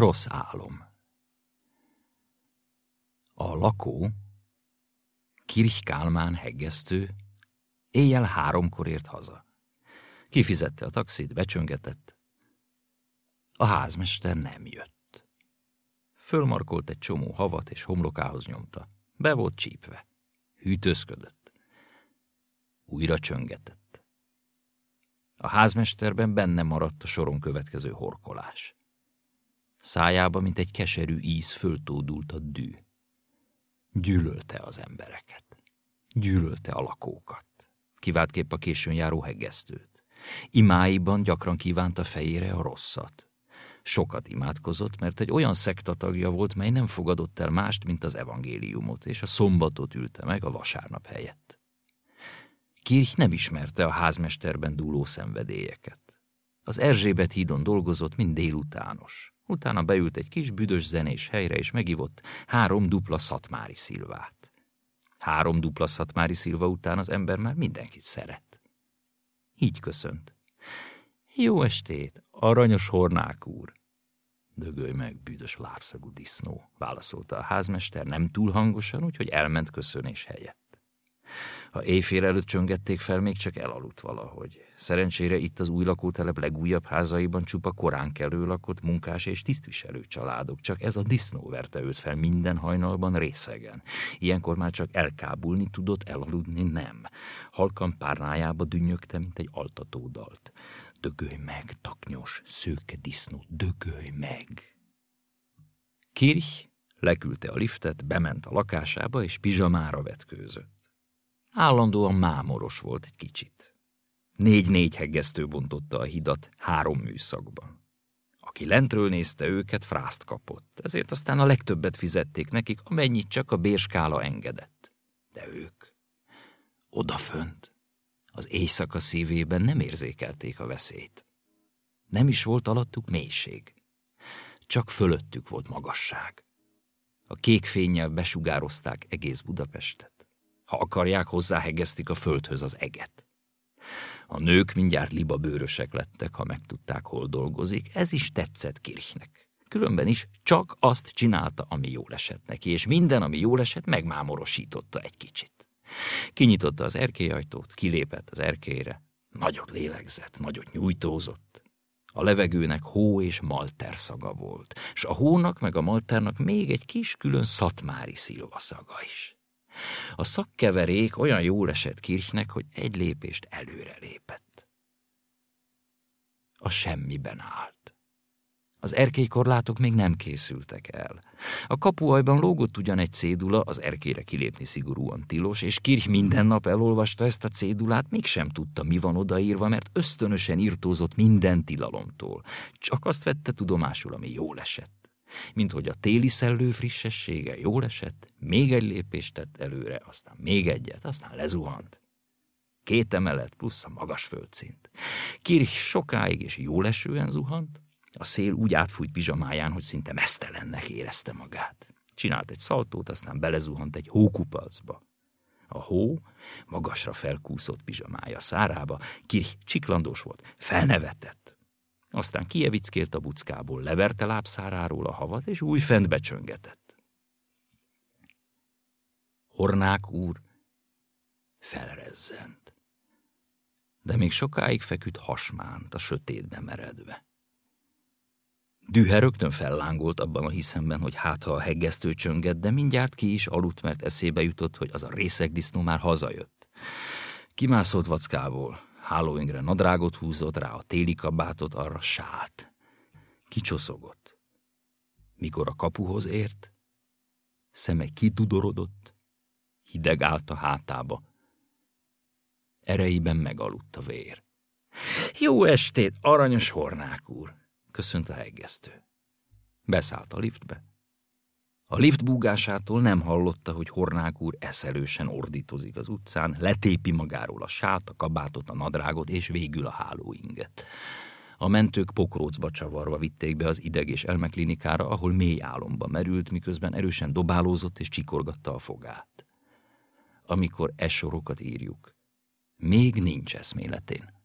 Rossz álom. A lakó, Kirch Kálmán heggesztő, éjjel háromkor ért haza. Kifizette a taxit, becsöngetett. A házmester nem jött. Fölmarkolt egy csomó havat és homlokához nyomta. Be volt csípve. Hűtőzködött. Újra csöngetett. A házmesterben benne maradt a soron következő horkolás. Szájába, mint egy keserű íz, föltódult a dű. Gyűlölte az embereket. Gyűlölte a lakókat. Kiváltképp a későn járó heggesztőt. Imáiban gyakran kívánta fejére a rosszat. Sokat imádkozott, mert egy olyan szektatagja volt, mely nem fogadott el mást, mint az evangéliumot, és a szombatot ülte meg a vasárnap helyett. Kirch nem ismerte a házmesterben dúló szenvedélyeket. Az Erzsébet hídon dolgozott, mind délutános. Utána beült egy kis büdös zenés helyre, és megivott három dupla szatmári szilvát. Három dupla szatmári szilva után az ember már mindenkit szeret. Így köszönt. Jó estét, aranyos hornák úr! Dögölj meg, büdös lábszagú disznó, válaszolta a házmester nem túl hangosan, úgyhogy elment köszönés helyett. Ha éjfél előtt csöngették fel, még csak elaludt valahogy. Szerencsére itt az új lakótelep legújabb házaiban csupa korán kelő lakott munkás és tisztviselő családok, csak ez a disznó verte őt fel minden hajnalban részegen. Ilyenkor már csak elkábulni tudott, elaludni nem. Halkan párnájába dünnyögte, mint egy altatódalt. Dögölj meg, taknyos, szőke disznó, dögölj meg! Kirch leküldte a liftet, bement a lakásába, és pizsamára vetkőzött. Állandóan mámoros volt egy kicsit. Négy-négy heggesztő bontotta a hidat három műszakban. Aki lentről nézte őket, frászt kapott, ezért aztán a legtöbbet fizették nekik, amennyit csak a bérskála engedett. De ők odafönt, az éjszaka szívében nem érzékelték a veszélyt. Nem is volt alattuk mélység. Csak fölöttük volt magasság. A kék fénnyel besugározták egész Budapestet. Ha akarják, hozzáhegeztik a földhöz az eget. A nők mindjárt libabőrösek lettek, ha megtudták, hol dolgozik. Ez is tetszett Kirchnek. Különben is csak azt csinálta, ami jól esett neki, és minden, ami jól esett, megmámorosította egy kicsit. Kinyitotta az erkélyajtót, kilépett az erkélyre, nagyot lélegzett, nagyot nyújtózott. A levegőnek hó és malter szaga volt, és a hónak meg a malternak még egy kis külön szatmári szilva szaga is. A szakkeverék olyan jól esett Kirchnek, hogy egy lépést előre lépett. A semmiben állt. Az erkélykorlátok még nem készültek el. A kapuajban lógott ugyan egy cédula, az erkére kilépni szigorúan tilos, és Kirch minden nap elolvasta ezt a cédulát, mégsem tudta, mi van odaírva, mert ösztönösen írtózott minden tilalomtól. Csak azt vette tudomásul, ami jól esett mint hogy a téli szellő frissessége jól esett, még egy lépést tett előre, aztán még egyet, aztán lezuhant. Két emelet plusz a magas földszint. Kirch sokáig és jól esően zuhant, a szél úgy átfújt pizsamáján, hogy szinte mesztelennek érezte magát. Csinált egy szaltót, aztán belezuhant egy hókupacba. A hó magasra felkúszott pizsamája szárába, Kirch csiklandós volt, felnevetett. Aztán kievickélt a buckából, leverte lábszáráról a havat, és újfent becsöngetett. Hornák úr felrezzent, de még sokáig feküdt hasmánt a sötétbe meredve. Dühe rögtön fellángolt abban a hiszemben, hogy hát ha a heggesztő csönget, de mindjárt ki is aludt, mert eszébe jutott, hogy az a részegdisznó már hazajött. Kimászott vackából, Hálóingre nadrágot húzott rá, a téli kabátot arra sált. Kicsoszogott. Mikor a kapuhoz ért, szeme kidudorodott, hideg állt a hátába. Ereiben megaludt a vér. Jó estét, aranyos hornák úr! köszönt a heggesztő. Beszállt a liftbe, a lift búgásától nem hallotta, hogy Hornák úr eszelősen ordítozik az utcán, letépi magáról a sát, a kabátot, a nadrágot és végül a hálóinget. A mentők pokrócba csavarva vitték be az ideg- és elmeklinikára, ahol mély álomba merült, miközben erősen dobálózott és csikorgatta a fogát. Amikor esorokat írjuk, még nincs eszméletén.